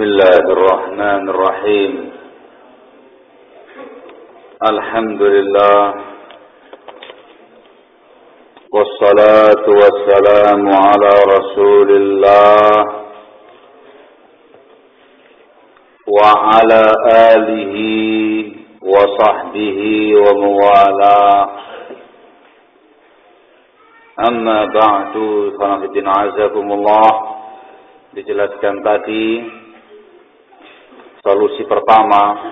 بسم الله الرحمن الرحيم. الحمد لله والصلاة والسلام على رسول الله وعلى آله وصحبه وموالاه. أما بعد فنفدين عزكم الله dijelaskan tadi Solusi pertama,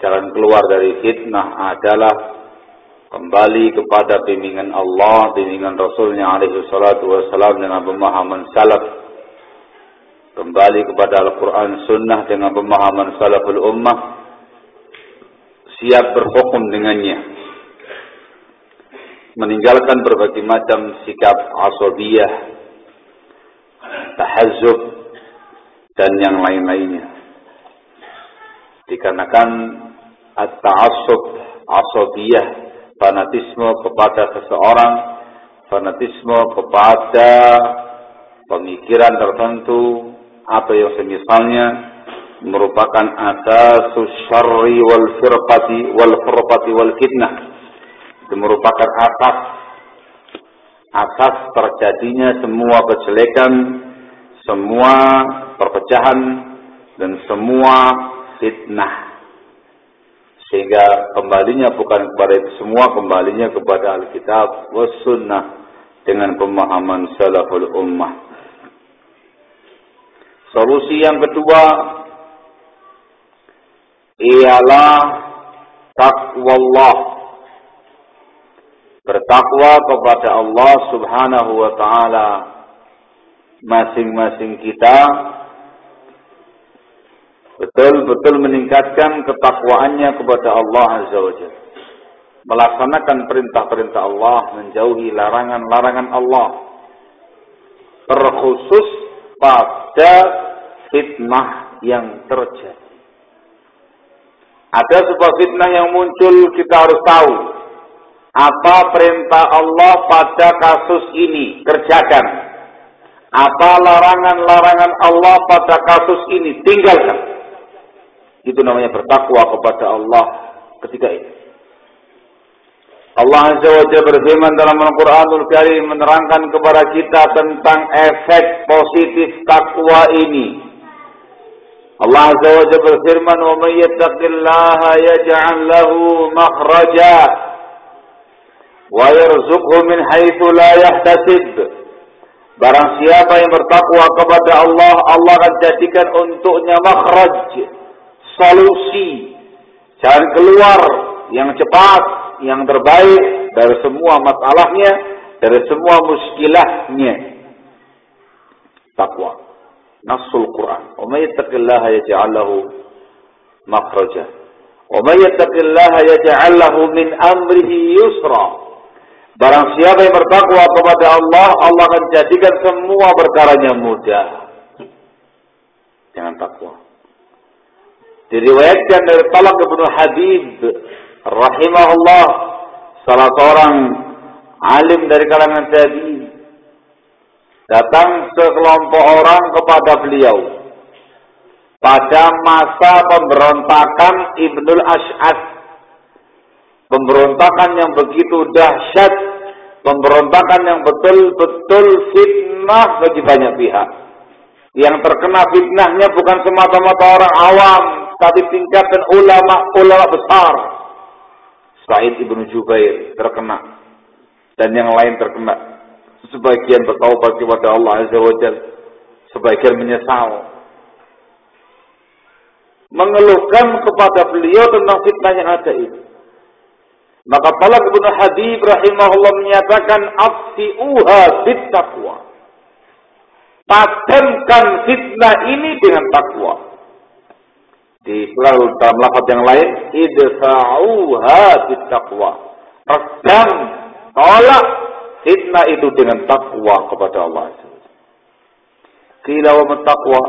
jalan keluar dari fitnah adalah kembali kepada bimbingan Allah, bimbingan Rasulnya alaihi salatu wassalam dengan pemahaman salaf. Kembali kepada Al-Quran Sunnah dengan pemahaman salaful ummah. Siap berhukum dengannya. Meninggalkan berbagai macam sikap asobiyah, tahazub, dan yang lain-lainnya dikarenakan at-ta'assub asabiyah fanatisme kepada seseorang fanatisme kepada pemikiran tertentu apa yang semisalnya merupakan asas syarri wal firqati wal furqati wal fitnah. Itu merupakan asas asas terjadinya semua kejelekan semua perpecahan dan semua fitnah. Sehingga kembalinya bukan kepada itu semua, kembalinya kepada Alkitab was sunnah dengan pemahaman salaful ummah. Solusi yang kedua ialah takwa Allah. Bertakwa kepada Allah Subhanahu wa taala masing-masing kita betul-betul meningkatkan ketakwaannya kepada Allah Azza wa Jalla. Melaksanakan perintah-perintah Allah, menjauhi larangan-larangan Allah. Terkhusus pada fitnah yang terjadi. Ada sebuah fitnah yang muncul, kita harus tahu. Apa perintah Allah pada kasus ini? Kerjakan. Apa larangan-larangan Allah pada kasus ini? Tinggalkan. Itu namanya bertakwa kepada Allah ketika itu. Allah Azza wa Jalla berfirman dalam Al-Quranul Karim menerangkan kepada kita tentang efek positif takwa ini. Allah Azza wa Jalla berfirman, "Wa may yattaqillaha yaj'al lahu makhraja wa yarzuqhu min haitsu la yahtasib." Barang siapa yang bertakwa kepada Allah, Allah akan jadikan untuknya makhraj solusi, jalan keluar yang cepat, yang terbaik dari semua masalahnya, dari semua muskilahnya. Takwa. Nasul Quran. Wa may yattaqillaha yaj'al lahu makhraja. Wa may yattaqillaha yaj'al lahu min amrihi yusra. Barang siapa yang bertakwa kepada Allah, Allah akan jadikan semua perkaranya mudah. Jangan takwa. Diriwayatkan dari Talak bin Habib rahimahullah salah seorang alim dari kalangan tabi'in datang sekelompok orang kepada beliau. Pada masa pemberontakan Ibnul Ash'ad pemberontakan yang begitu dahsyat pemberontakan yang betul-betul fitnah bagi banyak pihak. Yang terkena fitnahnya bukan semata-mata orang awam tapi tingkatan ulama-ulama besar. Said ibnu Jubair terkena dan yang lain terkena. Sebagian bertaubat kepada Allah Azza wa Jal. Sebagian menyesal. Mengeluhkan kepada beliau tentang fitnah yang ada ini. Maka Talak ibnu Habib rahimahullah menyatakan afsi'uha bit taqwa. Patenkan fitnah ini dengan takwa di dalam lafaz yang lain idfa'uha bittaqwa redam tolak fitnah itu dengan takwa kepada Allah. Kila wa taqwa?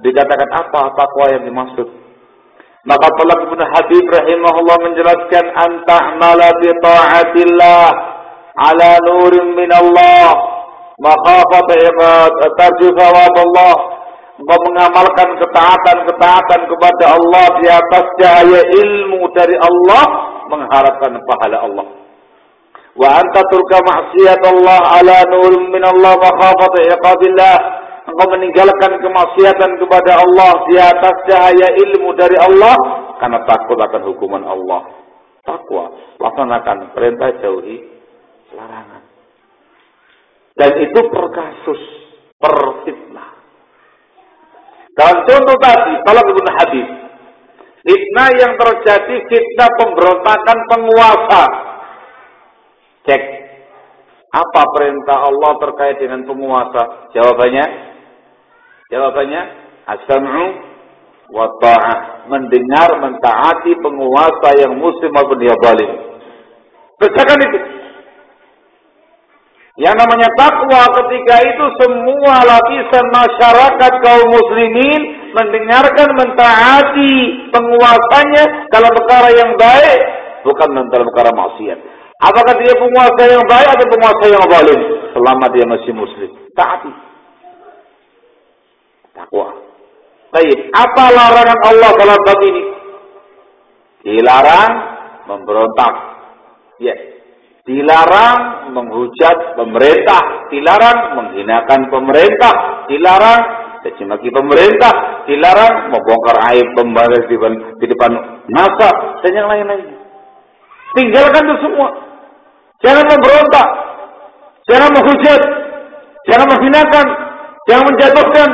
Dikatakan apa takwa yang dimaksud? Maka Talak bin Habib rahimahullah menjelaskan anta'mala bi ta'atillah ala nurin min Allah makhafat ibad tarju thawab Allah mengamalkan ketaatan-ketaatan kepada Allah di atas cahaya ilmu dari Allah, mengharapkan pahala Allah. Wa anta turka maksiat Allah ala nur min Allah makhafat iqabillah. Engkau meninggalkan kemaksiatan kepada Allah di atas cahaya ilmu dari Allah karena takut akan hukuman Allah. Takwa, laksanakan perintah jauhi larangan. Dan itu per kasus, per fitnah. Dalam contoh tadi, kalau Ibn Habib, fitnah yang terjadi fitnah pemberontakan penguasa. Cek, apa perintah Allah terkait dengan penguasa? Jawabannya, jawabannya, as-sam'u wa ta'ah. Mendengar, mentaati penguasa yang muslim maupun dia zalim. Kerjakan itu. Yang namanya takwa ketika itu semua lapisan masyarakat kaum muslimin mendengarkan mentaati penguasanya dalam perkara yang baik bukan dalam perkara maksiat. Apakah dia penguasa yang baik atau penguasa yang zalim selama dia masih muslim? Taati. Takwa. Baik, apa larangan Allah dalam bab ini? Dilarang memberontak. Ya, yes dilarang menghujat pemerintah, dilarang menghinakan pemerintah, dilarang caci maki pemerintah, dilarang membongkar aib pembalas di, di depan masa dan yang lain-lain. Tinggalkan itu semua. Jangan memberontak, jangan menghujat, jangan menghinakan, jangan menjatuhkan.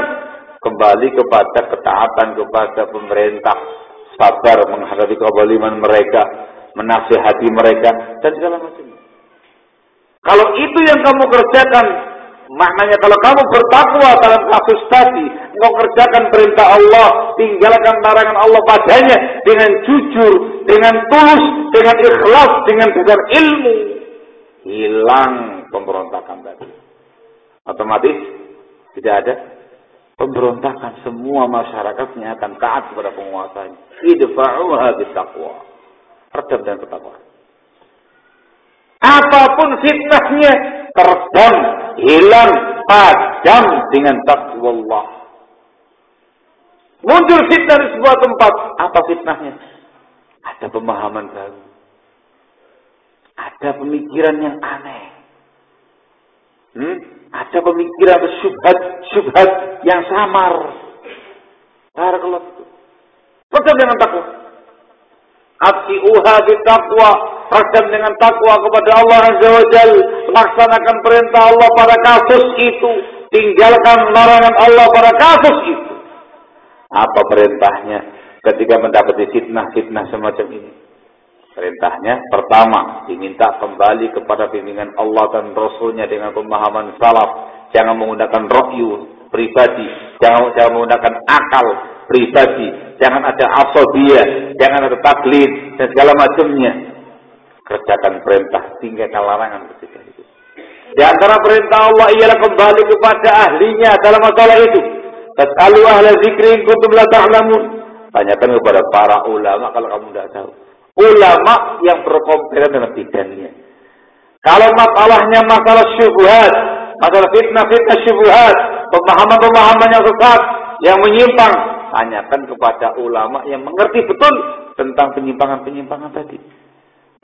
Kembali kepada ketaatan kepada pemerintah, sabar menghadapi kebaliman mereka, menasihati mereka dan segala macam. Kalau itu yang kamu kerjakan, maknanya kalau kamu bertakwa dalam kasus tadi, engkau kerjakan perintah Allah, tinggalkan larangan Allah padanya dengan jujur, dengan tulus, dengan ikhlas, dengan dasar ilmu, hilang pemberontakan tadi. Otomatis tidak ada pemberontakan. Semua masyarakatnya akan taat kepada penguasanya. Idfa'uha bitaqwa. Redam dan ketakwaan. Apa pun fitnahnya terbang, hilang, padam dengan takwa Allah. Muncul fitnah di sebuah tempat. Apa fitnahnya? Ada pemahaman baru. Ada pemikiran yang aneh. Hmm? Ada pemikiran syubhat-syubhat yang samar. Barakallahu. Pegang dengan takwa. Ati'uha bitaqwa Redam dengan takwa kepada Allah Azza wa Jal. Laksanakan perintah Allah pada kasus itu. Tinggalkan larangan Allah pada kasus itu. Apa perintahnya ketika mendapati fitnah-fitnah semacam ini? Perintahnya pertama diminta kembali kepada bimbingan Allah dan Rasulnya dengan pemahaman salaf. Jangan menggunakan rohyu pribadi. Jangan, jangan menggunakan akal pribadi. Jangan ada asobia. Jangan ada taklid dan segala macamnya kerjakan perintah, tinggalkan larangan ketika itu. Di antara perintah Allah ialah kembali kepada ahlinya dalam masalah itu. Tas'alu ahla zikri kuntum la ta'lamun. Tanyakan kepada para ulama kalau kamu tidak tahu. Ulama yang berkompeten dengan bidangnya. Kalau masalahnya masalah syubhat, masalah fitnah-fitnah syubhat, pemahaman-pemahaman yang sesat, yang menyimpang, tanyakan kepada ulama yang mengerti betul tentang penyimpangan-penyimpangan tadi.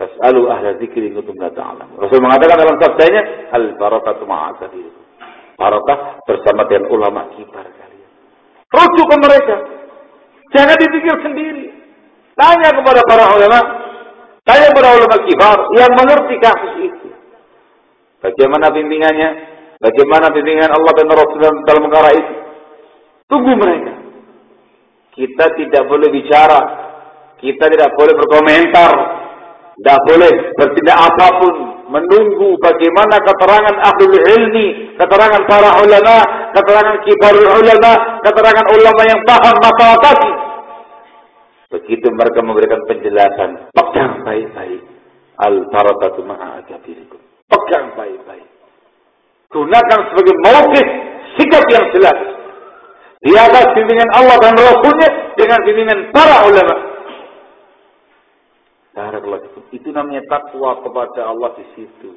Fas'alu ahla zikri kuntum la ta'lam. Rasul mengatakan dalam sabdanya, al barakatu ma'asabir. Barakah bersama dengan ulama kibar kalian. Rujuk ke mereka. Jangan dipikir sendiri. Tanya kepada para ulama. Tanya kepada ulama kibar yang mengerti kasus itu. Bagaimana bimbingannya? Bagaimana bimbingan Allah dan Rasul dalam perkara itu? Tunggu mereka. Kita tidak boleh bicara. Kita tidak boleh berkomentar tidak boleh bertindak apa pun menunggu bagaimana keterangan ahli ilmi, keterangan para ulama, keterangan kibar ulama, keterangan ulama yang paham masalah tadi. Begitu mereka memberikan penjelasan, pegang baik-baik. Al-barakatu ma'akabirikum. Pegang baik-baik. Gunakan sebagai mawkif sikap yang jelas. Di atas bimbingan Allah dan Rasulnya dengan bimbingan para ulama. Barakallahu Itu namanya takwa kepada Allah di situ.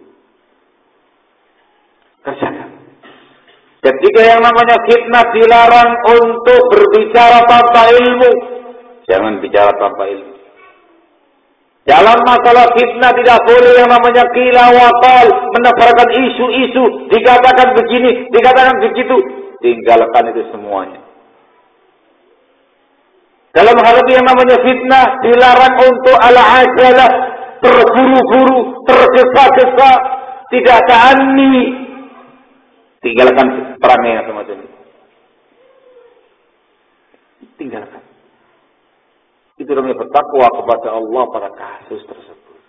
Kerjakan. Ketika yang namanya fitnah dilarang untuk berbicara tanpa ilmu, jangan bicara tanpa ilmu. Dalam masalah fitnah tidak boleh yang namanya kila wakal, menebarkan isu-isu, dikatakan begini, dikatakan begitu. Tinggalkan itu semuanya. Dalam hal itu yang namanya fitnah dilarang untuk ala ajalah, terburu-buru, tergesa-gesa, tidak ta'ani. Tinggalkan perangnya yang semacam itu. Tinggalkan. Itu namanya bertakwa kepada Allah pada kasus tersebut.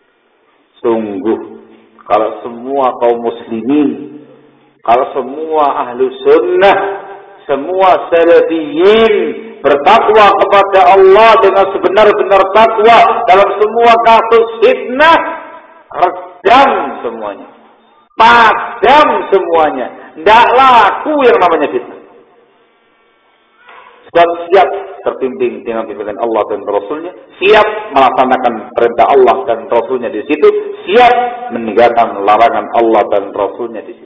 Sungguh, kalau semua kaum muslimin, kalau semua ahlu sunnah, semua salafiyin bertakwa kepada Allah dengan sebenar-benar takwa dalam semua kasus fitnah, redam semuanya. Padam semuanya. Tidak laku yang namanya fitnah. Sebab siap terpimpin dengan pimpinan Allah dan Rasulnya, siap melaksanakan perintah Allah dan Rasulnya di situ, siap meninggalkan larangan Allah dan Rasulnya di situ.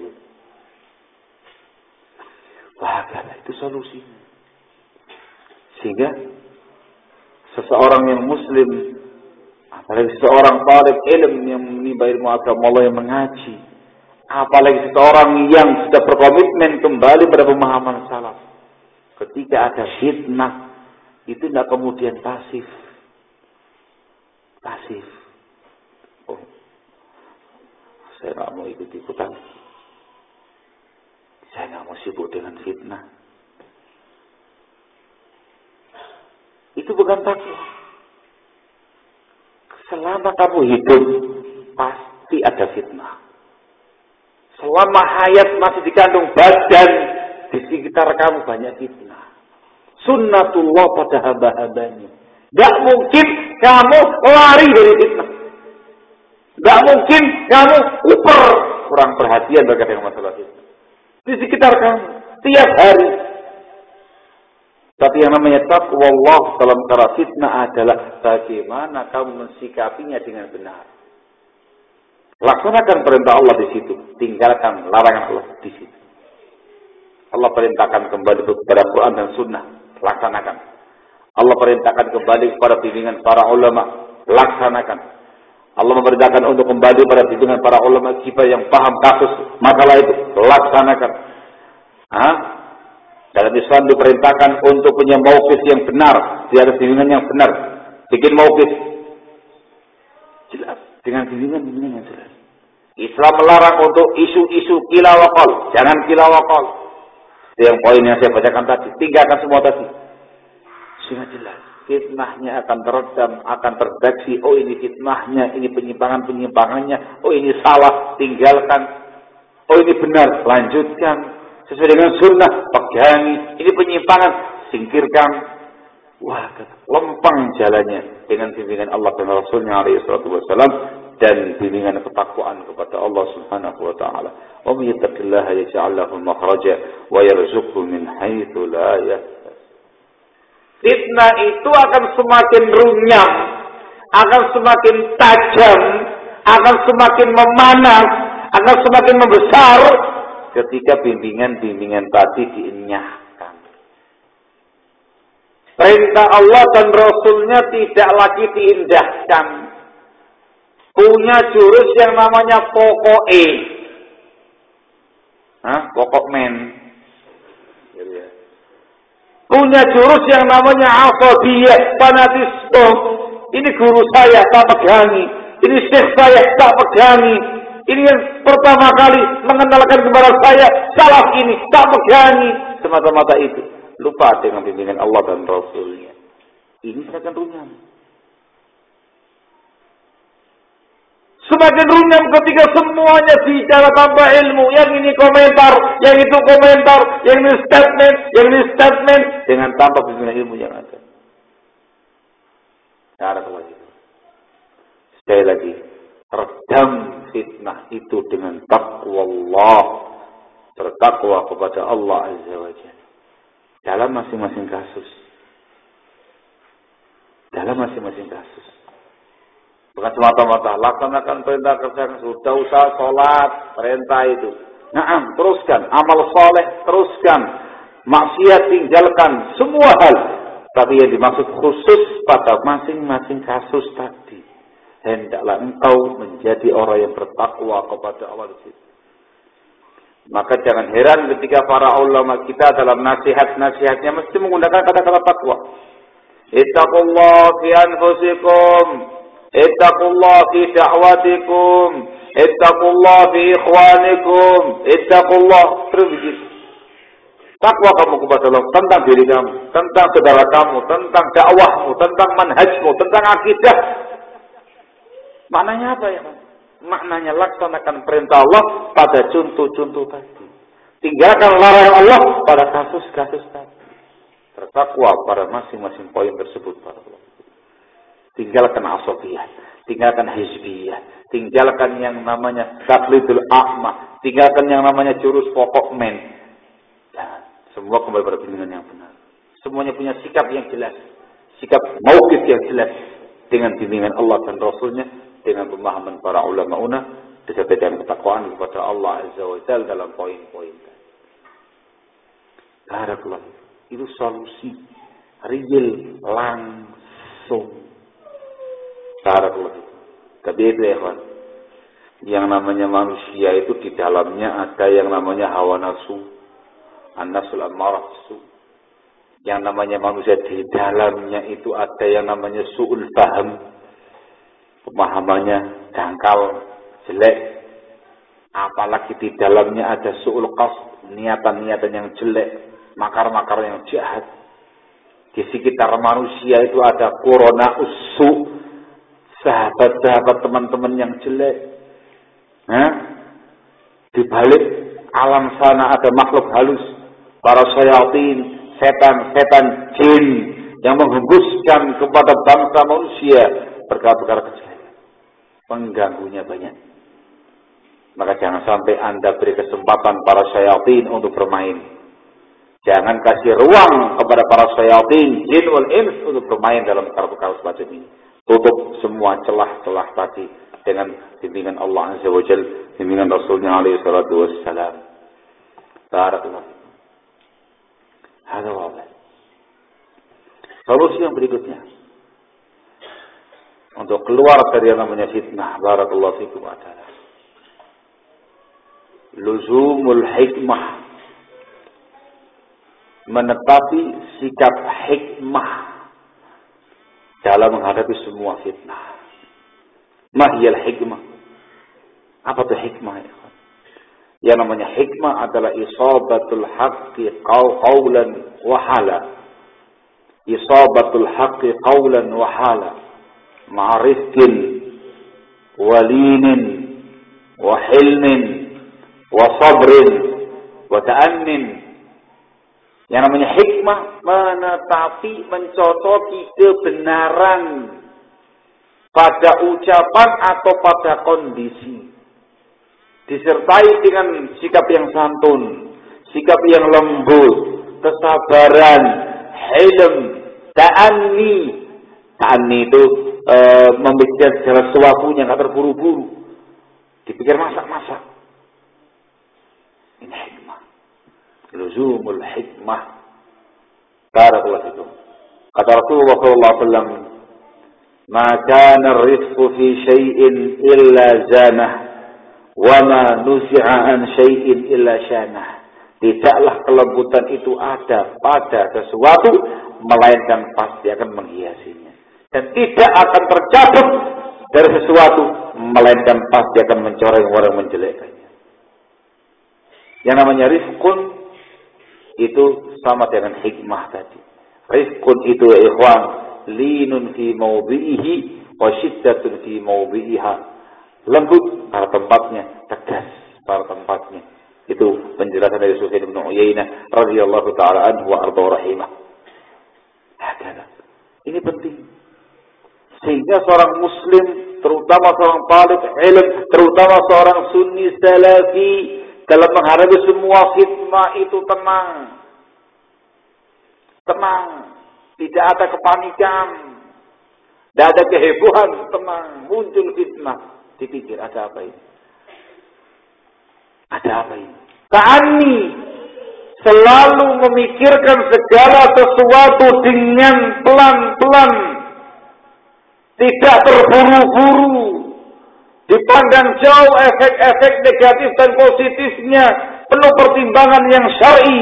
Bahagia itu solusinya. Sehingga seseorang yang muslim, apalagi seseorang talib ilm yang menimba ilmu agama Allah yang mengaji, apalagi seseorang yang sudah berkomitmen kembali pada pemahaman salaf. Ketika ada fitnah, itu tidak kemudian pasif. Pasif. Oh, saya nggak mau ikut ikutan. Saya nggak mau sibuk dengan fitnah. Itu bukan takwa. Selama kamu hidup, pasti ada fitnah. Selama hayat masih dikandung badan, di sekitar kamu banyak fitnah sunnatullah pada hamba-hambanya. Gak mungkin kamu lari dari fitnah. Gak mungkin kamu uper kurang perhatian berkaitan dengan masalah fitnah. Di sekitar kamu tiap hari. Tapi yang namanya takwa Allah dalam cara fitnah adalah bagaimana kamu mensikapinya dengan benar. Laksanakan perintah Allah di situ, tinggalkan larangan Allah di situ. Allah perintahkan kembali kepada Quran dan Sunnah laksanakan. Allah perintahkan kembali kepada bimbingan para ulama, laksanakan. Allah memerintahkan untuk kembali pada bimbingan para ulama kita yang paham kasus masalah itu, laksanakan. Hah? Dalam Islam diperintahkan untuk punya maukis yang benar, di atas bimbingan yang benar. Bikin maukis. Jelas. Dengan bimbingan-bimbingan yang jelas. Islam melarang untuk isu-isu kilawakol. Jangan kilawakol yang poin yang saya bacakan tadi. Tinggalkan semua tadi. Sudah jelas. Fitnahnya akan teredam, akan terdeteksi. Oh ini fitnahnya, ini penyimpangan-penyimpangannya. Oh ini salah, tinggalkan. Oh ini benar, lanjutkan. Sesuai dengan sunnah, pegangi. Ini penyimpangan, singkirkan. Wah, lempang jalannya dengan bimbingan Allah dan Rasulnya alaihi wasallam dan bimbingan ketakwaan kepada Allah Subhanahu wa taala. Wa may yattaqillaha yaj'al lahu makhraja wa yarzuqhu min haitsu la yahtasib. Fitnah itu akan semakin runyam, akan semakin tajam, akan semakin memanas, akan semakin membesar ketika bimbingan-bimbingan tadi dienyahkan. Perintah Allah dan Rasulnya tidak lagi diindahkan punya jurus yang namanya pokok E. Hah? Pokok men. Punya jurus yang namanya asabiyah, fanatisme. Ini guru saya tak pegangi. Ini syekh saya tak pegangi. Ini yang pertama kali mengenalkan kepada saya salah ini tak pegangi. Semata-mata itu. Lupa dengan bimbingan Allah dan Rasulnya. Ini akan runyam. Semakin runyam ketika semuanya bicara tanpa ilmu. Yang ini komentar, yang itu komentar, yang ini statement, yang ini statement. Dengan tanpa bimbingan ilmu yang ada. Cara lagi. Sekali lagi. Redam fitnah itu dengan takwa Allah. Bertakwa kepada Allah Azza wa Jalla. Dalam masing-masing kasus. Dalam masing-masing kasus. Bukan semata-mata laksanakan perintah kerja sudah usah sholat perintah itu. Naam, teruskan. Amal soleh, teruskan. Maksiat tinggalkan. Semua hal. Tapi yang dimaksud khusus pada masing-masing kasus tadi. Hendaklah engkau menjadi orang yang bertakwa kepada Allah di Maka jangan heran ketika para ulama kita dalam nasihat-nasihatnya mesti menggunakan kata-kata takwa. Ittaqullah fi anfusikum. Ittaqullah fi da'watikum. Ittaqullah fi ikhwanikum. Ittaqullah. Terus begitu. Takwa kamu kepada Allah tentang diri kamu, tentang saudara kamu, tentang dakwahmu, tentang manhajmu, tentang akidah. Maknanya apa ya? Maknanya laksanakan perintah Allah pada contoh-contoh tadi. Tinggalkan larangan Allah pada kasus-kasus tadi. Tertakwa pada masing-masing poin tersebut para Allah. Tinggalkan asofiyah, tinggalkan hizbiyah, tinggalkan yang namanya taklidul a'ma, tinggalkan yang namanya jurus pokok men, semua kembali pada bimbingan yang benar. Semuanya punya sikap yang jelas. Sikap maukif yang jelas. Dengan bimbingan Allah dan Rasulnya. Dengan pemahaman para ulama una. Disertai dengan ketakwaan kepada Allah Azza wa Jal dalam poin-poin. Barakallah. Itu solusi. Real. Langsung. Barakallah. Tapi itu ya kawan. Yang namanya manusia itu di dalamnya ada yang namanya hawa nafsu An-nafsul ammarah. Yang namanya manusia di dalamnya itu ada yang namanya su'ul faham. Pemahamannya dangkal, jelek. Apalagi di dalamnya ada su'ul qas, niatan-niatan yang jelek, makar-makar yang jahat. Di sekitar manusia itu ada corona usu, sahabat-sahabat teman-teman yang jelek. Nah, di balik alam sana ada makhluk halus para syaitan, setan-setan jin yang menghembuskan kepada bangsa manusia perkara-perkara kecil. Pengganggunya banyak. Maka jangan sampai Anda beri kesempatan para syaitan untuk bermain. Jangan kasih ruang kepada para syaitan, jin wal ins untuk bermain dalam perkara-perkara semacam ini. Tutup semua celah-celah tadi dengan bimbingan Allah Azza wa Jal, bimbingan Rasulnya alaihi salatu wassalam. Barakallahu Ada wabah. Solusi yang berikutnya. Untuk keluar dari yang namanya fitnah. Barakallahu fikum adalah. Luzumul hikmah. Menetapi sikap hikmah. Dalam menghadapi semua fitnah. Mahiyal hikmah. Apa itu hikmah? Ya? Yang namanya hikmah adalah isabatul haqqi qawlan wa hala. Isabatul haqqi qawlan wa hala. Ma'rifkin walinin wa hilmin wa sabrin wa ta'annin. Yang namanya hikmah menetapi, mencocoki kebenaran pada ucapan atau pada kondisi disertai dengan sikap yang santun, sikap yang lembut, kesabaran, hilm, ta'anni. Ta'anni itu e, memikirkan segala sesuatunya, nggak terburu-buru. Dipikir masak-masak. Ini hikmah. Luzumul hikmah. Barakallahu fikum. Kata Rasulullah SAW, "Ma kana ar-rifqu fi syai'in illa zanah." Wama nuzi'a an syai'in illa syanah. Tidaklah kelembutan itu ada pada sesuatu, melainkan pasti akan menghiasinya. Dan tidak akan tercabut dari sesuatu, melainkan pasti akan mencoreng orang menjelekkannya. Yang namanya rifkun, itu sama dengan hikmah tadi. Rifkun itu ya ikhwan, linun fi mawbi'ihi, wa syiddatun fi mawbi'iha lembut pada tempatnya, tegas pada tempatnya. Itu penjelasan dari Sufyan bin Uyainah radhiyallahu taala anhu wa arda rahimah. Hakana. Ini penting. Sehingga seorang muslim, terutama seorang talib ilm, terutama seorang sunni salafi dalam menghadapi semua fitnah itu tenang. Tenang. Tidak ada kepanikan. Tidak ada kehebohan, tenang. Muncul fitnah. Dipikir ada apa ini? Ada apa ini? Ta'ani selalu memikirkan segala sesuatu dengan pelan-pelan. Tidak terburu-buru. Dipandang jauh efek-efek negatif dan positifnya. Penuh pertimbangan yang syar'i.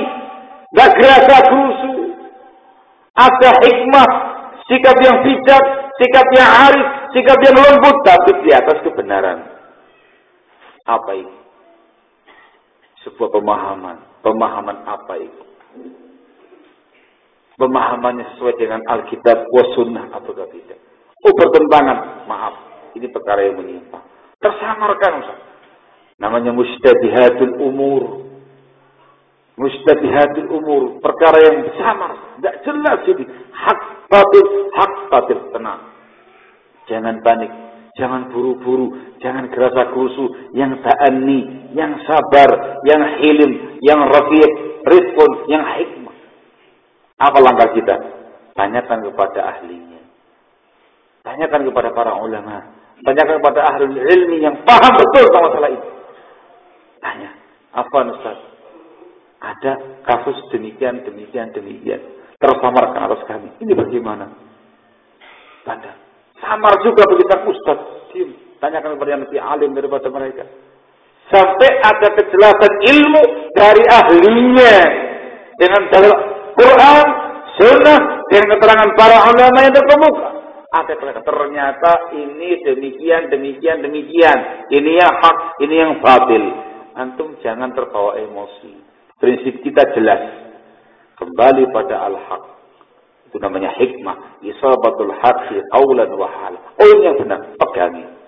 Gak gerasa gerusu. Ada hikmah. Sikap yang bijak. Sikap yang arif. Sikap yang lembut. Tapi di atas kebenaran. Apa itu? Sebuah pemahaman Pemahaman apa itu? Pemahamannya sesuai dengan Alkitab wa sunnah atau tidak. Oh pertentangan, maaf. Ini perkara yang menyimpang. Tersamarkan Ustaz. Namanya mustabihatul umur. Mustabihatul umur. Perkara yang samar. Tidak jelas ini. Hak batil, hak batil. Tenang. Jangan panik. Jangan buru-buru. Jangan gerasa kerusu. Yang ta'ani. Yang sabar. Yang hilim yang rafiq, rizqun, yang hikmah. Apa langkah kita? Tanyakan kepada ahlinya. Tanyakan kepada para ulama. Tanyakan kepada ahli ilmi yang paham betul tentang masalah ini. Tanya, apa Ustaz? Ada kasus demikian, demikian, demikian. Tersamarkan atas kami. Ini bagaimana? Tanda. Samar juga begitu Ustaz. Diam. Tanyakan kepada yang lebih alim daripada mereka sampai ada kejelasan ilmu dari ahlinya dengan dalil Quran, Sunnah, dengan keterangan para ulama yang terkemuka. Ada ternyata ini demikian, demikian, demikian. Ini yang hak, ini yang batil. Antum jangan terbawa emosi. Prinsip kita jelas. Kembali pada al-haq. Itu namanya hikmah. Isabatul haqi awlan wa Oh ini yang benar. Pegangi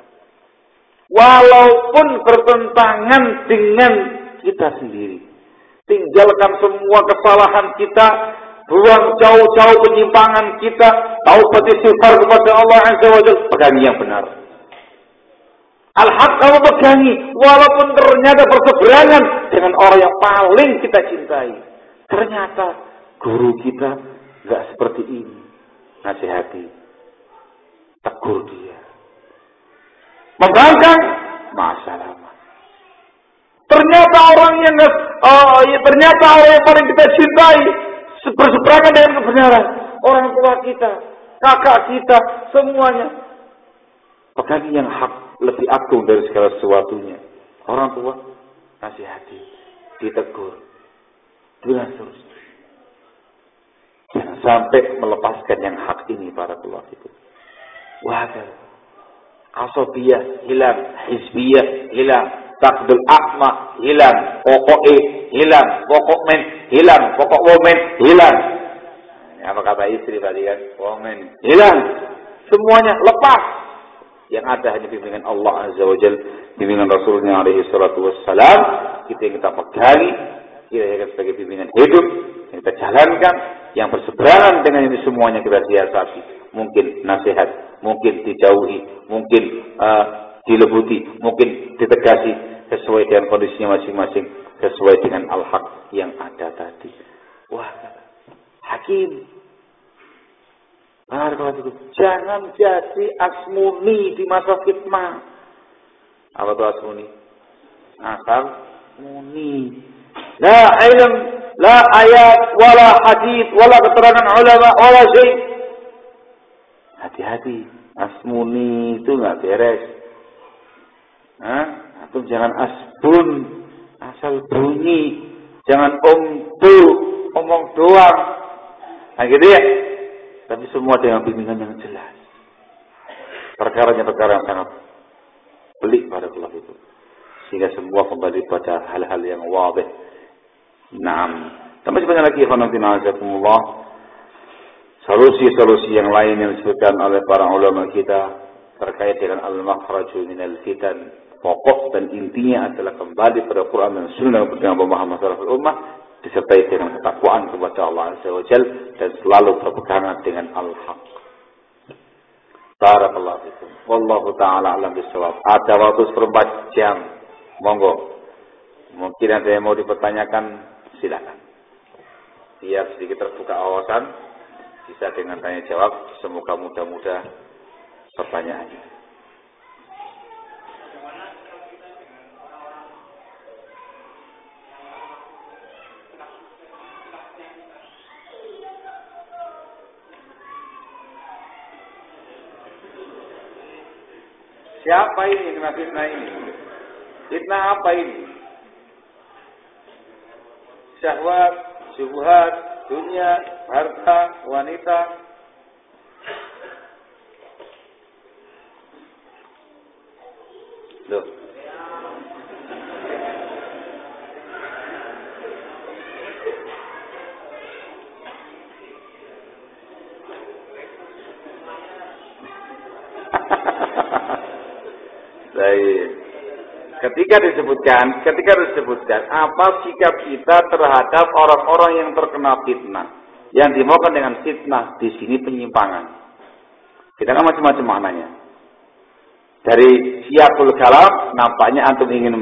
walaupun bertentangan dengan kita sendiri. Tinggalkan semua kesalahan kita, buang jauh-jauh penyimpangan kita, taubat istighfar kepada Allah Azza wa Jalla, pegangi yang benar. Al-haq kamu pegangi, walaupun ternyata berseberangan dengan orang yang paling kita cintai. Ternyata guru kita nggak seperti ini. Nasihati. Tegur dia membangkang masalah. Ternyata orang yang uh, ya, ternyata orang yang paling kita cintai berseberangan dengan kebenaran. Orang tua kita, kakak kita, semuanya. Pegang yang hak lebih agung dari segala sesuatunya. Orang tua nasihati, ditegur, dengan seterusnya. Jangan sampai melepaskan yang hak ini para tua itu. Wajar asobiyah hilang, hizbiyah hilang, takdul akma hilang, pokok e hilang, pokok men hilang, pokok women hilang. Apa kata istri tadi kan? Women hilang. Semuanya lepas. Yang ada hanya bimbingan Allah Azza wa Jal, bimbingan Rasulnya alaihi salatu wassalam, kita yang kita pegangi, kita yang sebagai bimbingan hidup, yang kita jalankan, yang berseberangan dengan ini semuanya kita siasati. Mungkin nasihat, mungkin dijauhi, mungkin uh, dilebuti, mungkin ditegasi sesuai dengan kondisinya masing-masing, sesuai dengan al-haq yang ada tadi. Wah, hakim. Jangan jadi asmuni di masa fitnah. Apa itu asmuni? Asal muni. La ilm, la ayat, wala hadith, wala keterangan ulama, wala syait Hati-hati, asmuni itu nggak beres. Atau jangan asbun, asal bunyi. Jangan omdu, omong doang. Nah gitu ya. Tapi semua dengan bimbingan yang jelas. Perkaranya perkara yang sangat pelik pada kelas itu. Sehingga semua kembali pada hal-hal yang wabih. Naam. Tambah sebanyak lagi, azakumullah. Solusi-solusi yang lain yang disebutkan oleh para ulama kita terkait dengan al-makhraju minal fitan pokok dan intinya adalah kembali pada Quran dan Sunnah dengan pemahaman salaful ummah disertai dengan ketakwaan kepada Allah Azza dan selalu berpegangan dengan al-haq. Barakallahu fikum. Wallahu taala alam bisawab. Ada waktu seperempat jam. Monggo. Mungkin ada yang mau dipertanyakan, silakan. Biar sedikit terbuka awasan bisa dengan tanya jawab. Semoga mudah-mudah pertanyaannya. Siapa ini kena fitnah ini? Fitnah apa ini? Syahwat, syubhat, dunia, harta, wanita. Loh, Ketika disebutkan, ketika disebutkan apa sikap kita terhadap orang-orang yang terkena fitnah, yang dimaukan dengan fitnah di sini penyimpangan. Kita kan macam-macam maknanya. Dari siapul kalam, nampaknya antum ingin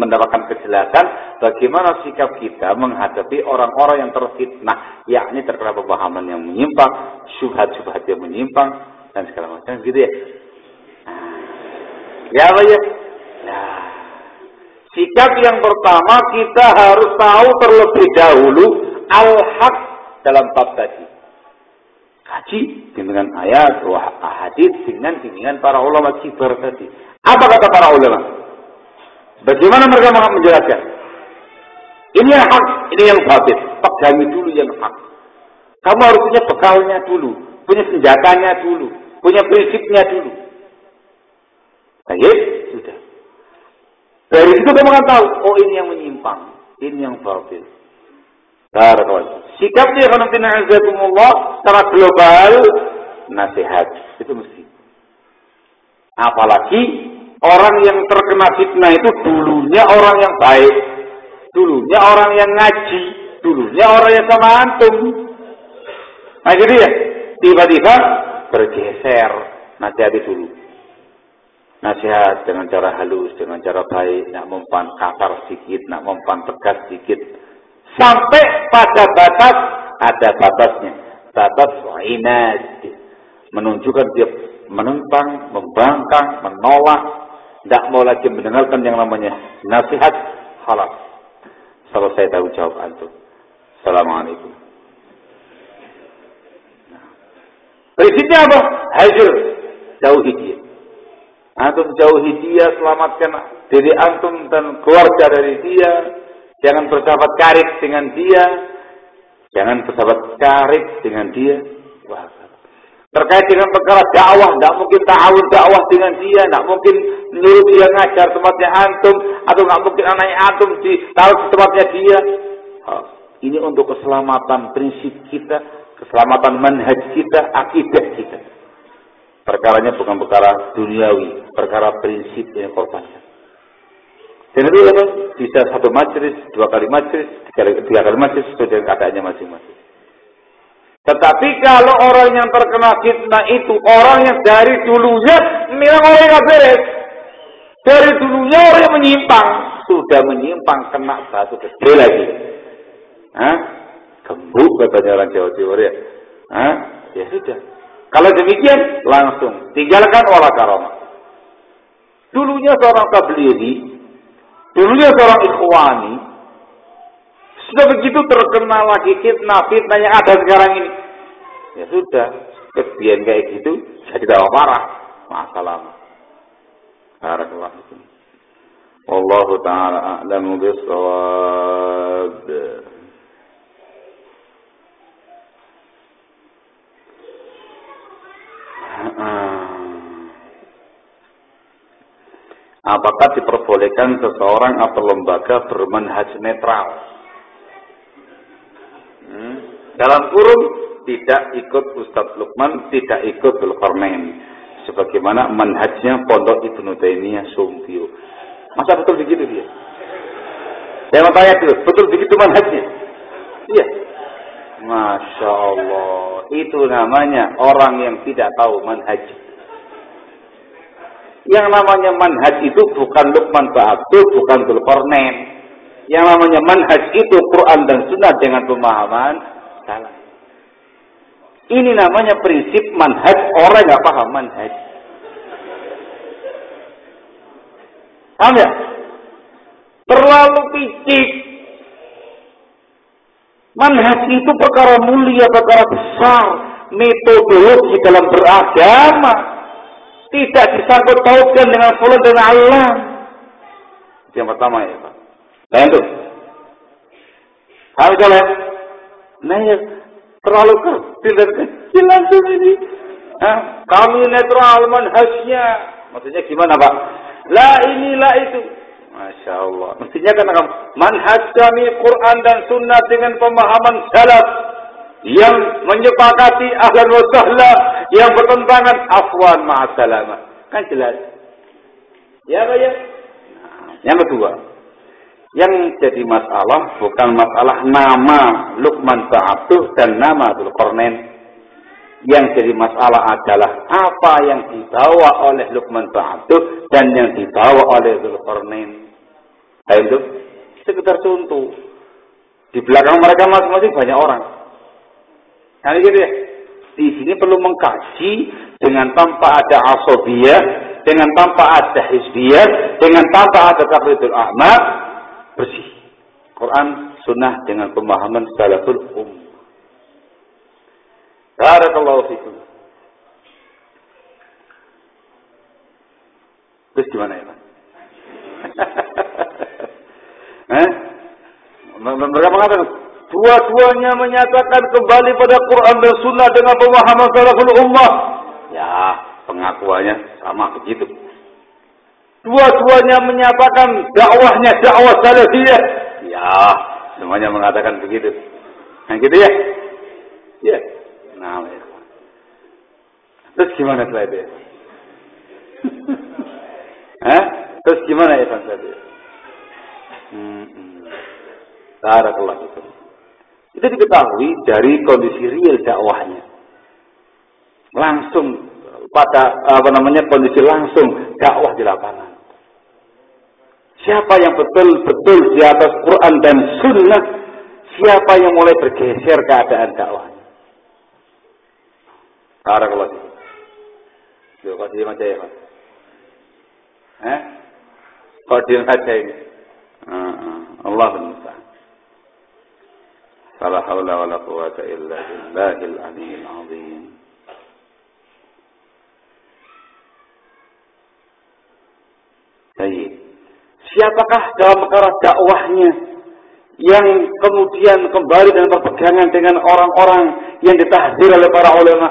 mendapatkan kejelasan bagaimana sikap kita menghadapi orang-orang yang terfitnah, yakni terkena pemahaman yang menyimpang, syubhat-syubhat yang menyimpang, dan segala macam gitu ya. Ya apa ya? Sikap yang pertama kita harus tahu terlebih dahulu al-haq dalam bab tadi. Kaji dengan ayat, wah hadis dengan bimbingan para ulama kibar tadi. Apa kata para ulama? Bagaimana mereka menjelaskan? Ini yang hak, ini yang batin. Pegangi dulu yang hak. Kamu harus punya bekalnya dulu, punya senjatanya dulu, punya prinsipnya dulu. Baik, sudah. Dari situ akan tahu, oh ini yang menyimpang, ini yang batil. Sikapnya khonafina azakumullah secara global nasihat itu mesti. Apalagi orang yang terkena fitnah itu dulunya orang yang baik, dulunya orang yang ngaji, dulunya orang yang sama antum. Nah jadi ya, tiba-tiba bergeser, nanti dulu nasihat dengan cara halus, dengan cara baik, nak mempan kasar sedikit, nak mempan tegas sedikit. Sampai pada batas, ada batasnya. Batas inat. Menunjukkan dia menentang, membangkang, menolak. Tidak mau lagi mendengarkan yang namanya nasihat. Halas. Selesai tahu jawab antum. Assalamualaikum. Nah. Prinsipnya apa? Hajar. Jauhi dia. Antum jauhi dia, selamatkan diri antum dan keluarga dari dia. Jangan bersahabat karib dengan dia. Jangan bersahabat karib dengan dia. Wah. Terkait dengan perkara dakwah, tidak mungkin ta'awun dakwah dengan dia, tidak mungkin nyuruh dia ngajar tempatnya antum, atau tidak mungkin anaknya antum di taruh di tempatnya dia. Oh, ini untuk keselamatan prinsip kita, keselamatan manhaj kita, akidah kita. Perkaranya bukan perkara duniawi, perkara prinsip yang korbankan. Dan itu apa? Bisa satu majelis, dua kali majelis, tiga, tiga kali majelis, sesuai dengan keadaannya masing-masing. Tetapi kalau orang yang terkena fitnah itu orang yang dari dulunya memang orang yang beres. Dari dulunya orang yang menyimpang. Sudah menyimpang kena satu gede lagi. Hah? Gembuk katanya orang Jawa Timur ya. Hah? Ya sudah. Kalau demikian, langsung tinggalkan wala karomah. Dulunya seorang tablighi, dulunya seorang ikhwani, sudah begitu terkenal lagi fitnah-fitnah yang ada sekarang ini. Ya sudah, kebian kayak gitu, saya tidak marah. Masalah. Barakallahu Wallahu ta'ala a'lamu bisawab. Apakah diperbolehkan seseorang atau lembaga bermanhaj netral? Hmm. Dalam kurung tidak ikut Ustadz Lukman, tidak ikut Dzulkarnain. Sebagaimana manhajnya Pondok Ibnu Taimiyah Sumpio. Masa betul begitu dia? Saya mau tanya dulu, betul begitu manhajnya? Iya. Masya Allah. Itu namanya orang yang tidak tahu manhaj. Yang namanya manhaj itu bukan Luqman Ba'abdu, bukan Dzulqarnain. Yang namanya manhaj itu Quran dan Sunnah dengan pemahaman salah. Ini namanya prinsip manhaj orang nggak paham manhaj. Paham ya? Terlalu picik. Manhaj itu perkara mulia, perkara besar. Metodologi dalam beragama Tidak disangkut pautkan dengan fulan dan Allah. Itu yang pertama ya Pak. Nah itu. Paham jalan? Nah ya, terlalu kecil dan kecil langsung ini. Hah? Kami netral manhajnya. Maksudnya gimana Pak? La ini, la itu. Masya Allah. Mestinya kan manhaj kami Quran dan Sunnah dengan pemahaman salaf yang menyepakati ahlan wa sahla yang bertentangan afwan ma'asalama. Kan jelas. Ya Pak ya? Nah, yang kedua, yang jadi masalah bukan masalah nama Luqman Sa'atuh dan nama Dzulqarnain. Yang jadi masalah adalah apa yang dibawa oleh Luqman Sa'atuh dan yang dibawa oleh Dzulqarnain. Nah itu sekedar contoh. Di belakang mereka masing-masing banyak orang. Nah gitu ya. Di sini perlu mengkaji dengan tanpa ada asobiyah, dengan tanpa ada hizbiyah, dengan tanpa ada taklidul ahmad, bersih. Quran, sunnah dengan pemahaman salaful um. Barakallahu fikum. Terus gimana ya, Pak? Eh? Mereka mengatakan dua-duanya menyatakan kembali pada Quran dan Sunnah dengan pemahaman salaful ummah. Ya, pengakuannya sama begitu. Dua-duanya menyatakan dakwahnya dakwah salafiyah. Ya, semuanya mengatakan begitu. Nah, gitu ya? Ya. Nah, ya. Terus gimana setelah itu ya? Hah? Terus gimana ya setelah itu? Hmm. Barakallah itu. Itu diketahui dari kondisi real dakwahnya. Langsung pada apa namanya kondisi langsung dakwah di lapangan. Siapa yang betul-betul di atas Quran dan Sunnah, siapa yang mulai bergeser keadaan dakwahnya. Barakallah itu. Yuk, kau diam aja ya. Eh? Kau diam aja ini. Ah, ah. Allah musta'an. Fala haula wala quwata illa billahil aliyyil azim. Baik. Siapakah dalam perkara dakwahnya yang kemudian kembali dan berpegangan dengan orang-orang yang ditahdir oleh para ulama?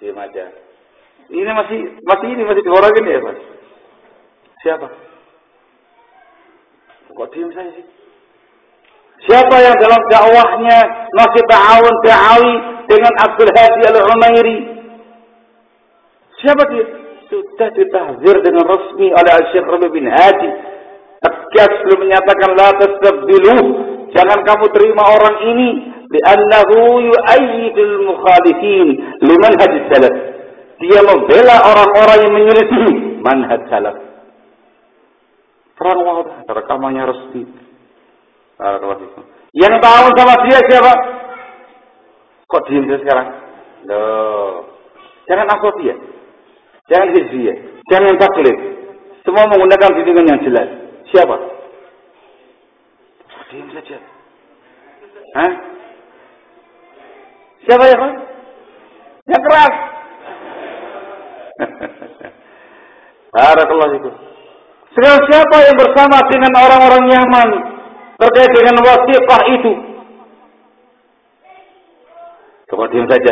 Diam. Ini masih masih ini masih diorangin ya, mas. Siapa? Kok diam saya sih? Siapa yang dalam dakwahnya masih ta'awun ta'awi dengan Abdul Hadi al-Umairi? Siapa dia? Sudah ditahzir dengan resmi oleh Al-Syekh Rabi bin Hadi. Tegas belum menyatakan la tastabdilu. Jangan kamu terima orang ini. Liannahu yu'ayyidul mukhalifin liman hadis salaf. Dia membela orang-orang yang menyelisih manhaj salaf. Terang wadah, rekamannya resmi. Yang tahu sama dia siapa? Kok diem dia sekarang? Loh. Jangan dia. Jangan hizbiyah. Jangan taklid. Semua menggunakan bimbingan yang jelas. Siapa? Diam saja. Hah? Siapa ya, Pak? Yang keras. Barakallahu itu. Sekarang siapa yang bersama dengan orang-orang Yaman terkait dengan wasiqah itu? Coba diam saja.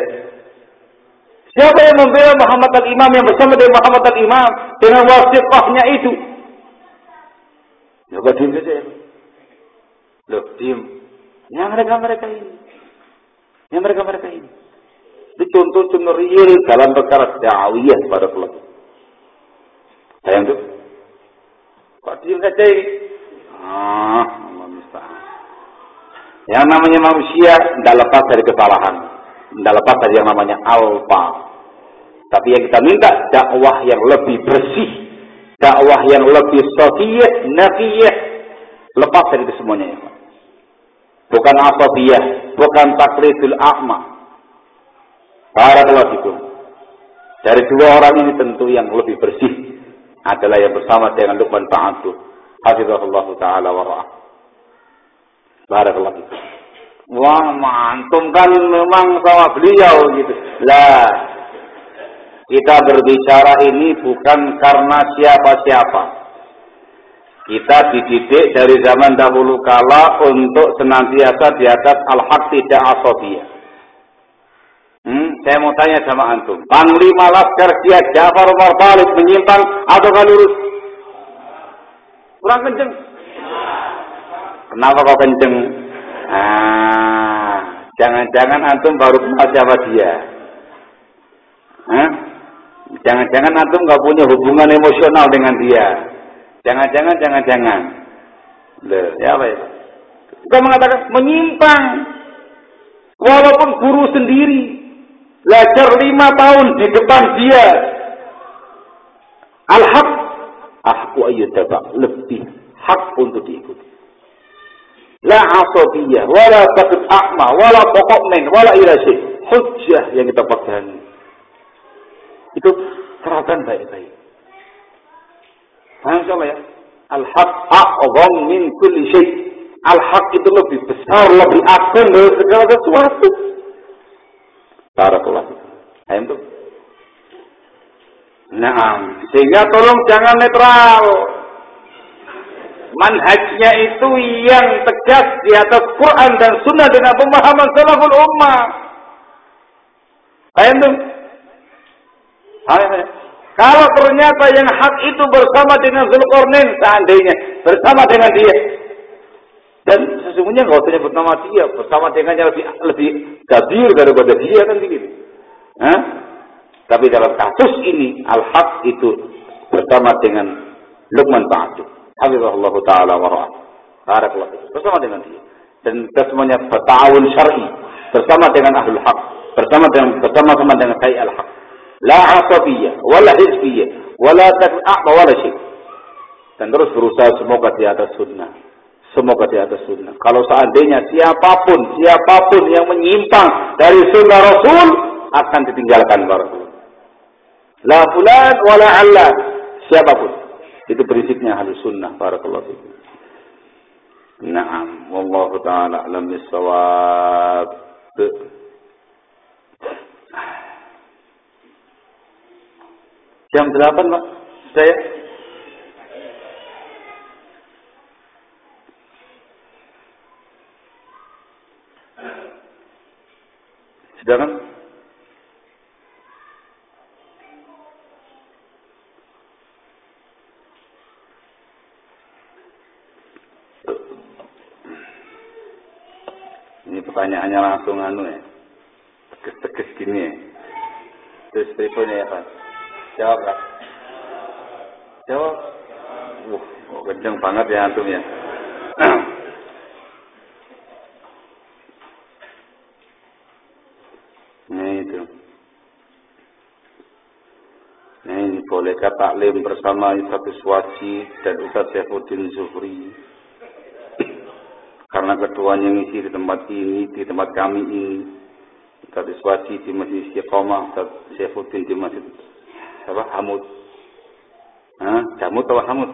Siapa yang membela Muhammad al-Imam yang bersama dengan Muhammad al-Imam dengan wasiqahnya itu? Coba diam saja. Loh, diam. Yang mereka-mereka ini. Yang mereka-mereka ini. Itu contoh-contoh real dalam perkara da'awiyah pada kelompok. Sayang tuh. Kok diam saja ini? Ah, Allah musta'an. Yang namanya manusia tidak lepas dari kesalahan. Tidak lepas dari yang namanya alfa. Tapi yang kita minta dakwah yang lebih bersih. Dakwah yang lebih sofiyah, nafiyah. Lepas dari itu semuanya. Ya. Bukan asofiyah. Bukan taklidul a'ma. Barakallahu Dari dua orang ini tentu yang lebih bersih adalah yang bersama dengan Luqman Ta'atu. Hafizahullah Ta'ala wa ra'ah. Barakallahu Wah, mantum kan memang sama beliau gitu. Lah. Kita berbicara ini bukan karena siapa-siapa. Kita dididik dari zaman dahulu kala untuk senantiasa di atas al-haq tidak asofiyah. Saya mau tanya sama antum. Panglima Laskar Kia Jafar Umar Talib menyimpang atau lurus? Kurang kenceng. Kenapa kok kenceng? Ah, jangan-jangan antum baru kenal siapa dia. Hah? Jangan-jangan antum nggak punya hubungan emosional dengan dia. Jangan-jangan, jangan-jangan. Ya apa ya? Kita mengatakan menyimpang. Walaupun guru sendiri belajar lima tahun di depan dia. Al-haq. Ahku ayyutabak. Lebih hak untuk diikuti. La asabiyah, wala takut akma, wala pokok men, wala irasih. Hujjah yang kita pegang. Itu terapkan baik-baik. Paham sama ya? Al-haq a'zam min kulli syai. Al-haq itu lebih besar, lebih agung dari segala sesuatu. Barakallah. Paham tuh? Nah, sehingga tolong jangan netral. Manhajnya itu yang tegas di atas Quran dan Sunnah dengan pemahaman salaful ummah. Paham tuh? Kalau ternyata yang hak itu bersama dengan Zulkarnain seandainya bersama dengan dia dan sesungguhnya nggak usah nyebut nama dia bersama dengannya lebih lebih gadir daripada dia kan begitu. Hah? Tapi dalam kasus ini al-haq itu bersama dengan Luqman Ta'ajub. Hafizahullah Ta'ala wa Barakallahu bersama dengan dia. Dan semuanya bertawun syar'i bersama dengan ahlul haq, bersama dengan bersama-sama dengan kai al-haq. La asabiyah, wala hizbiyah, wala tak'a'ba, wala. Dan terus berusaha semoga di atas sunnah. Semoga di atas sunnah. Kalau seandainya siapa pun, siapa pun yang menyimpang dari sunnah Rasul, akan ditinggalkan barakallah. La fulan wala Allah. Siapa pun. Itu prinsipnya halus sunnah. Barakallah fikum. Naam. Wallahu ta'ala alam bisawab. Jam 8 Pak. Saya Kan? Ini pertanyaannya langsung anu ya. Teges-teges gini ya. Terus teleponnya ya Pak. Jawab Kak. Jawab. Wah, kenceng banget ya antum ya. nah itu. Ini bolehkah taklim bersama satu Suwaji dan Ustaz Syafuddin Zuhri? Karena ketuanya ngisi di tempat ini, di tempat kami ini. Ustaz Suwaji di Masjid Istiqomah, Ustaz Syafuddin di Masjid apa Hamud Hah? Jamud atau Hamud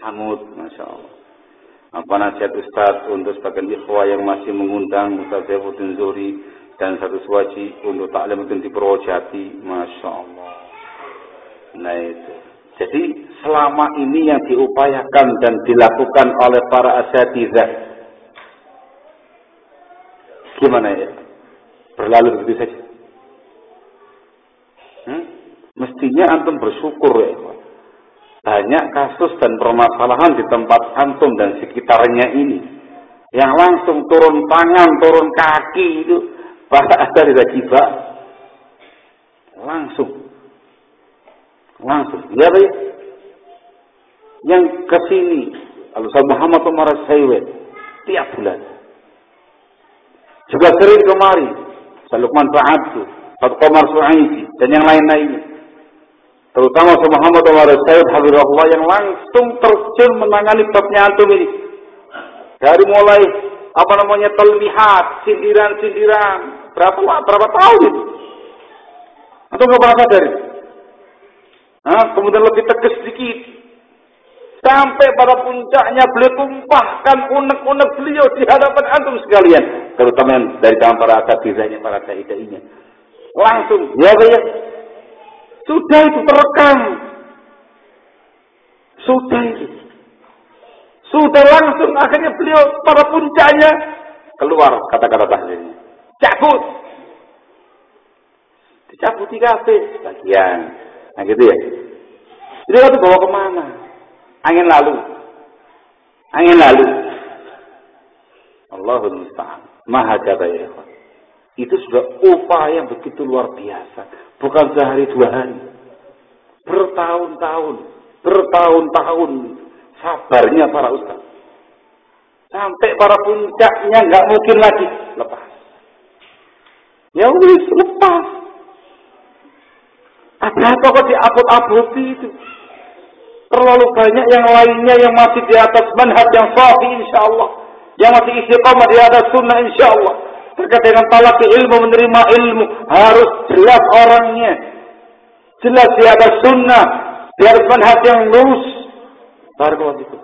Hamud Masya Allah apa nasihat Ustaz untuk sebagian ikhwah yang masih mengundang Ustaz Zaifuddin Zuhri dan satu suwaji untuk taklim itu di Purwojati Masya Allah nah itu jadi selama ini yang diupayakan dan dilakukan oleh para asatizah gimana ya berlalu begitu saja Hmm? Mestinya antum bersyukur ya. Banyak kasus dan permasalahan di tempat antum dan sekitarnya ini. Yang langsung turun tangan, turun kaki itu. Ada di Rajiba. Langsung. Langsung. Ya, ya. Yang ke sini. Al-Ustaz Muhammad Umar Sayyid. Tiap bulan. Juga sering kemari. Salukman Fa'abdu Fat Qamar Su'aidi dan yang lain-lainnya. Terutama Muhammad Umar Sayyid Habibullah yang langsung terjun menangani babnya antum ini. Dari mulai apa namanya telmihat, sindiran-sindiran, berapa berapa tahun itu. Atau nggak pernah sadar? Nah, kemudian lebih tegas sedikit. Sampai pada puncaknya beliau tumpahkan unek-unek beliau di hadapan antum sekalian. Terutama dari dalam para akabirahnya, para da'i Langsung, ya ya. Sudah itu terekam. Sudah itu. Sudah langsung akhirnya beliau pada puncaknya keluar kata-kata tahlilnya. Cabut. Dicabuti kafe sebagian. Nah gitu ya. Jadi itu bawa ke mana? Angin lalu. Angin lalu. Allahul musta'an. Maha jaba ya Itu sudah upaya yang begitu luar biasa. Bukan sehari dua hari. Bertahun-tahun. Bertahun-tahun. Sabarnya para ustaz. Sampai para puncaknya nggak mungkin lagi lepas. Ya wis lepas. Ada apa kok diabot-aboti itu? Terlalu banyak yang lainnya yang masih di atas manhaj yang sahih insya Allah. Yang masih istiqamah di atas sunnah insya Allah. Terkait dengan talaki ilmu, menerima ilmu. Harus jelas orangnya. Jelas di atas sunnah. Di atas manhaj yang lurus. Barakallahu itu.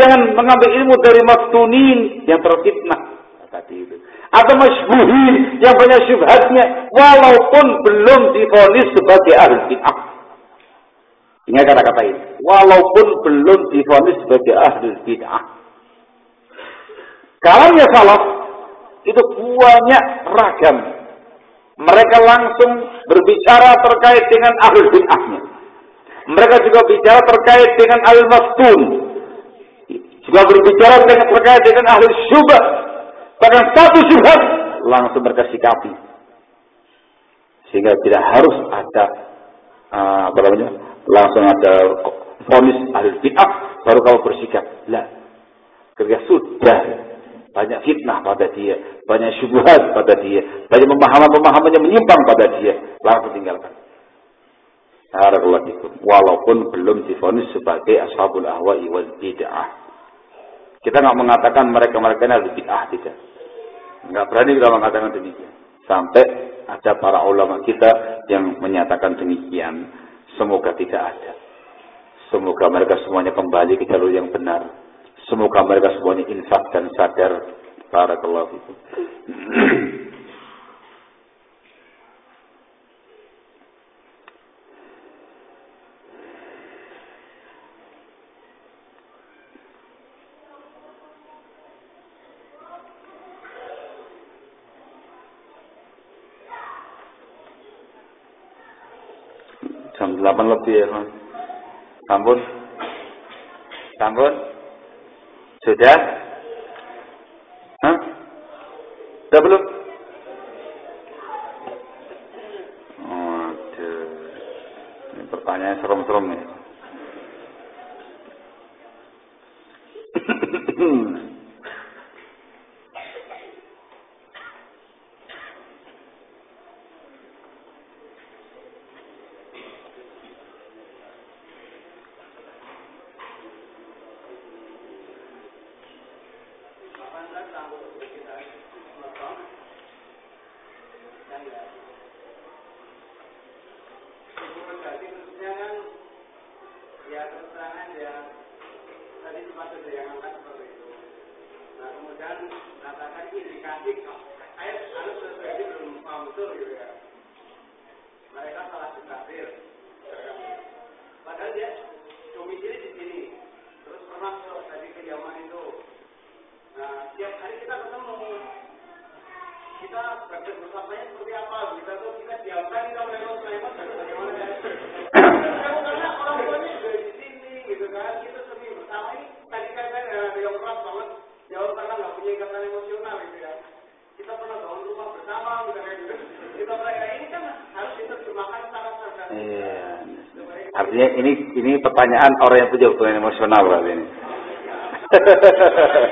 Jangan mengambil ilmu dari maftunin yang terfitnah. Tadi itu. Atau masybuhin yang banyak syubhatnya. Walaupun belum difonis sebagai ahli bid'ah. Ingat kata-kata ini. Walaupun belum difonis sebagai ahli bid'ah. Kalamnya salaf itu banyak ragam. Mereka langsung berbicara terkait dengan ahli bid'ahnya. Mereka juga bicara terkait dengan al-maftun juga berbicara dengan terkait dengan ahli syubhat. Bahkan satu syubhat langsung mereka sikapi. Sehingga tidak harus ada uh, apa namanya? Langsung ada fonis ahli bid'ah baru kamu bersikap. Lah. Ketika sudah banyak fitnah pada dia, banyak syubhat pada dia, banyak pemahaman-pemahaman yang menyimpang pada dia, langsung tinggalkan. Walaupun belum difonis sebagai ashabul ahwa'i wal bid'ah. Kita nggak mengatakan mereka-mereka ini harus bid'ah tidak. Nggak berani kita mengatakan demikian. Sampai ada para ulama kita yang menyatakan demikian. Semoga tidak ada. Semoga mereka semuanya kembali ke jalur yang benar. Semoga mereka semuanya insaf dan sadar. Barakallahu fikum. Jam 8 lebih ya, Mas. Sampun. Sampun. Sudah? Hah? Sudah belum? Waduh. Ini pertanyaan serem-serem nih. Pertanyaan orang yang punya hubungan emosional berarti ini.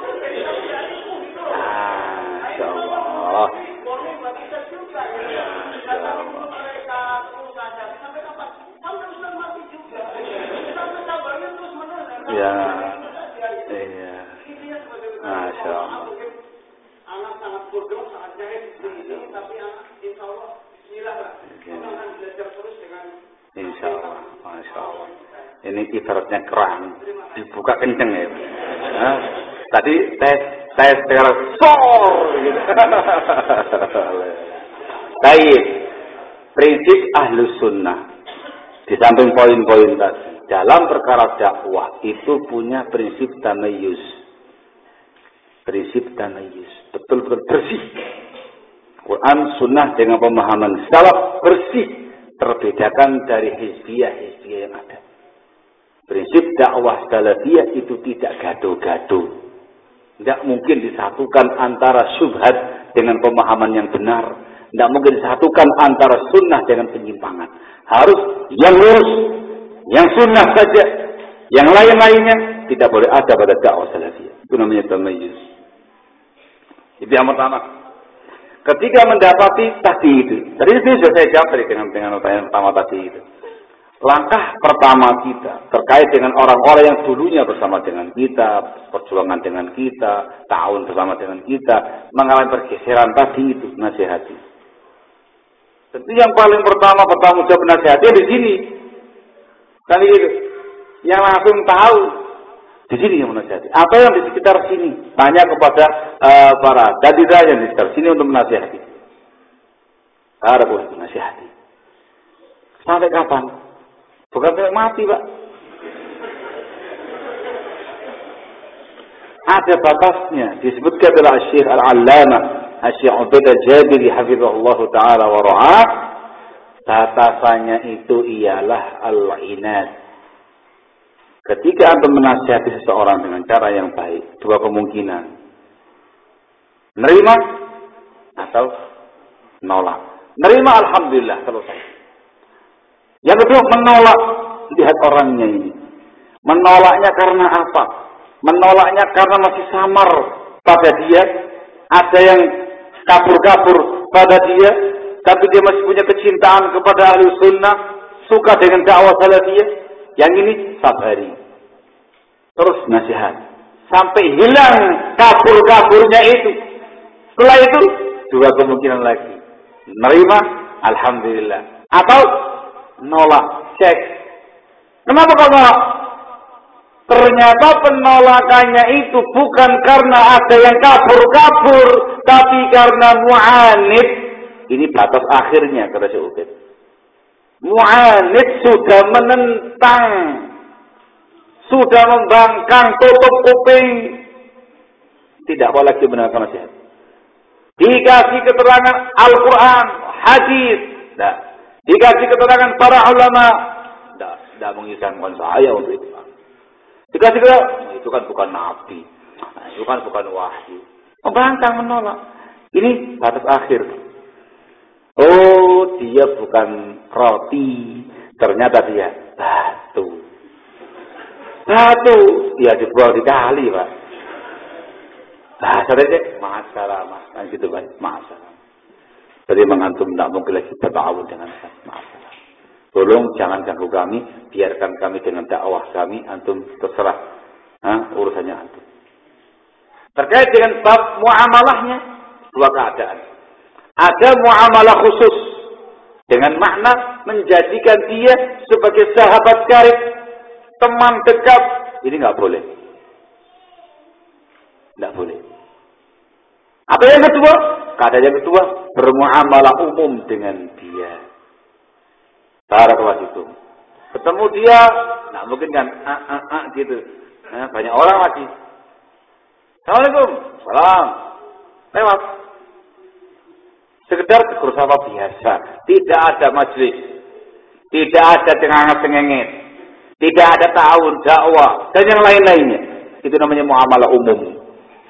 Warning buat kita juga. Kata dulu mereka terus ada sampai kapan? Sampai ustaz mati juga. Sampai kabarnya terus menerus. Ya. Iya. Masya Allah. Mungkin anak sangat bodoh, sangat jahil di sini, tapi anak insya Allah Bismillah lah. Kita akan belajar terus dengan Insya Allah. Masya Allah. Ini ibaratnya kerang. Dibuka kenceng ya. Hah? Tadi tes tes sekarang sor. Baik. Prinsip ahlu sunnah. Di samping poin-poin tadi. Dalam perkara dakwah itu punya prinsip tamayus. Prinsip tamayus. Betul-betul bersih. Quran sunnah dengan pemahaman salaf bersih. Terbedakan dari hizbiyah-hizbiyah yang ada. Prinsip dakwah salafiyah itu tidak gaduh-gaduh. Tidak mungkin disatukan antara syubhat dengan pemahaman yang benar. Tidak mungkin disatukan antara sunnah dengan penyimpangan. Harus yang lurus, yang sunnah saja. Yang lain-lainnya tidak boleh ada pada dakwah salafiyah. Itu namanya tamayus. Itu yang pertama. Ketika mendapati tadi itu, tadi itu sudah saya jawab dengan dengan pertanyaan pertama tadi itu. Langkah pertama kita terkait dengan orang-orang yang dulunya bersama dengan kita, perjuangan dengan kita, tahun bersama dengan kita, mengalami pergeseran tadi itu nasihati. Tentu yang paling pertama bertanggung jawab nasihati di sini. Kan itu. Yang langsung tahu di sini yang menasihati. Apa yang di sekitar sini? Tanya kepada uh, para dadira yang di sekitar sini untuk menasihati. Ada boleh menasihati. Sampai kapan? Bukan sampai mati, Pak. Ada batasnya. Disebutkan adalah Syekh Al-Allamah. Syekh Ubaidah Jabiri hafizahullah taala wa ra'ah. Batasannya itu ialah al-inad. Ketika Anda menasihati seseorang dengan cara yang baik, dua kemungkinan. Nerima atau menolak. Nerima Alhamdulillah selesai. Yang kedua menolak. Lihat orangnya ini. Menolaknya karena apa? Menolaknya karena masih samar pada dia. Ada yang kabur-kabur pada dia. Tapi dia masih punya kecintaan kepada ahli sunnah. Suka dengan dakwah salafiyah. Yang ini sabari. Terus nasihat. Sampai hilang kabur-kaburnya itu. Setelah itu, dua kemungkinan lagi. Menerima, Alhamdulillah. Atau nolak, cek. Kenapa kau nolak? Ternyata penolakannya itu bukan karena ada yang kabur-kabur, tapi karena mu'anid. Ini batas akhirnya, kata Syekh Ubed. Mu'anid sudah menentang, sudah membangkang, tutup kuping. Tidak boleh lagi mendengarkan nasihat. Dikasih keterangan Al-Quran, hadis. Nah, dikasih keterangan para ulama. Tidak, tidak mengisahkan saya untuk itu. Dikasih keterangan, itu kan bukan nabi. Nah, itu kan bukan wahyu. Membangkang menolak. Ini batas akhir. Oh, dia bukan roti. Ternyata dia batu. Batu. Dia dibuang di kali, Pak. Bahasa saja, masalah, mas. Nah, gitu, Pak. Masalah. Jadi mengantum tidak mungkin lagi bertawun dengan saya. Masalah. Tolong jangan ganggu kami, biarkan kami dengan dakwah kami, antum terserah Hah? urusannya antum. Terkait dengan bab muamalahnya, dua keadaan. Ada muamalah khusus dengan makna menjadikan dia sebagai sahabat karib, teman dekat. Ini nggak boleh. Nggak boleh. Apa yang kedua? Keadaan yang kedua bermuamalah umum dengan dia. Barakallah itu. Ketemu dia, nggak mungkin kan, a a a gitu. Nah, banyak orang lagi. Assalamualaikum, salam. Lewat. Sekedar tegur biasa. Tidak ada majlis. Tidak ada cengenges-cengengit. Tidak ada tahun, dakwah, dan yang lain-lainnya. Itu namanya muamalah umum.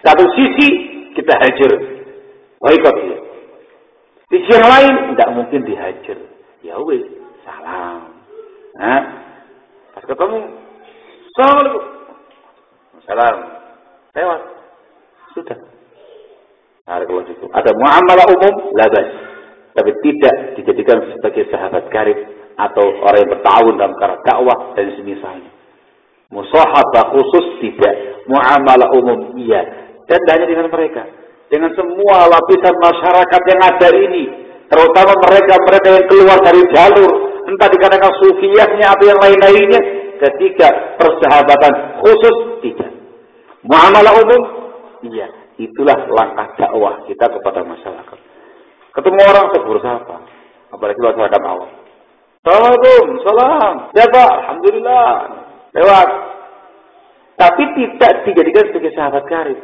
Satu sisi kita hajar. Dia. Di sisi yang lain tidak mungkin dihajar. Ya wes, salam. Hah? Pas ketemu, Assalamualaikum. Salam. Lewat. Sudah. Nah, itu. Ada muamalah umum, labas. Tapi tidak dijadikan sebagai sahabat karib atau orang yang bertahun dalam cara dakwah dan semisalnya. Musahabah khusus tidak. Muamalah umum iya. Dan hanya dengan mereka. Dengan semua lapisan masyarakat yang ada ini. Terutama mereka-mereka yang keluar dari jalur. Entah dikarenakan sufiyahnya atau yang lain-lainnya. Ketika persahabatan khusus tidak. Muamalah umum iya. Itulah langkah dakwah kita kepada masyarakat. Ketemu orang tegur sapa. Apalagi masyarakat awam. Assalamualaikum, salam. Ya Pak, Alhamdulillah. Lewat. Tapi tidak dijadikan sebagai sahabat karib.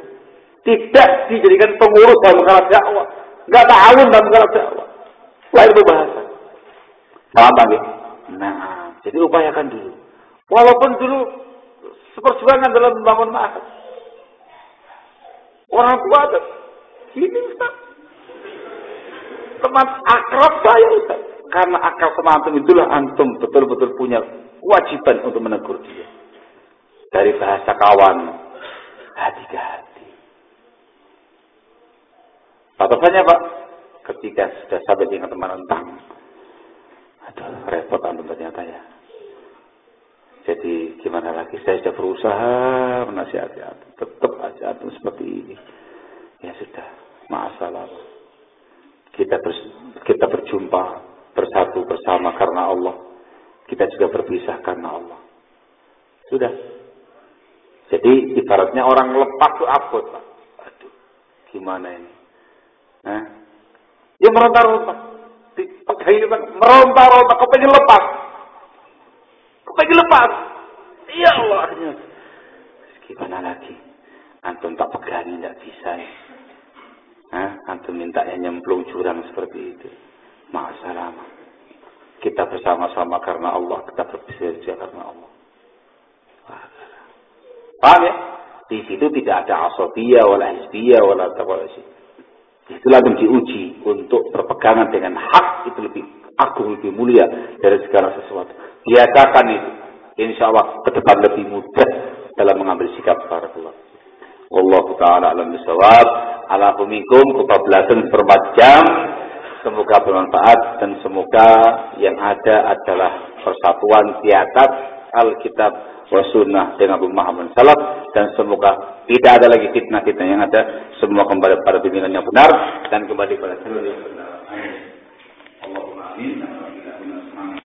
Tidak dijadikan pengurus dalam perkara dakwah. Enggak ta'awun dalam perkara dakwah. Lain bahasa. Paham lagi? Nah, jadi upayakan dulu. Walaupun dulu seperjuangan dalam membangun maaf. Orang tua ada. Ini Ustaz. Teman akrab saya Ustaz. Karena akal sama antum itulah antum betul-betul punya kewajiban untuk menegur dia. Dari bahasa kawan, hati ke hati. Batasannya Pak, ketika sudah sampai dengan teman rentang, aduh repot antum ternyata ya. Jadi gimana lagi saya sudah berusaha menasihati antum, tetap aja antum seperti ini. Ya sudah, masalah. Kita ber, kita berjumpa bersatu bersama karena Allah. Kita juga berpisah karena Allah. Sudah. Jadi ibaratnya orang lepas tuh abot, Pak. Aduh, gimana ini? Ya meronta-ronta. Meronta-ronta, kau pengen lepas. Bagi lepas. Ya Allah. Gimana lagi? Antum tak pegangi tidak bisa ya. Hah? Antum minta yang nyemplung jurang seperti itu. Masalah. Kita bersama-sama karena Allah. Kita berbisir karena Allah. Paham ya? Di situ tidak ada asobiyah, wala hisbiyah, wala tawalasi. Itulah yang diuji untuk berpegangan dengan hak itu lebih agung, lebih mulia dari segala sesuatu. Biasakan itu. Insya Allah ke depan lebih mudah dalam mengambil sikap para Allah. Allah Ta'ala alam bisawab. Ala kumikum kebablasan jam. Semoga bermanfaat dan semoga yang ada adalah persatuan tiatat Alkitab wa sunnah dengan pemahaman salaf dan semoga tidak ada lagi fitnah-fitnah yang ada semua kembali pada pimpinan yang benar dan kembali pada jalur yang benar. Amin.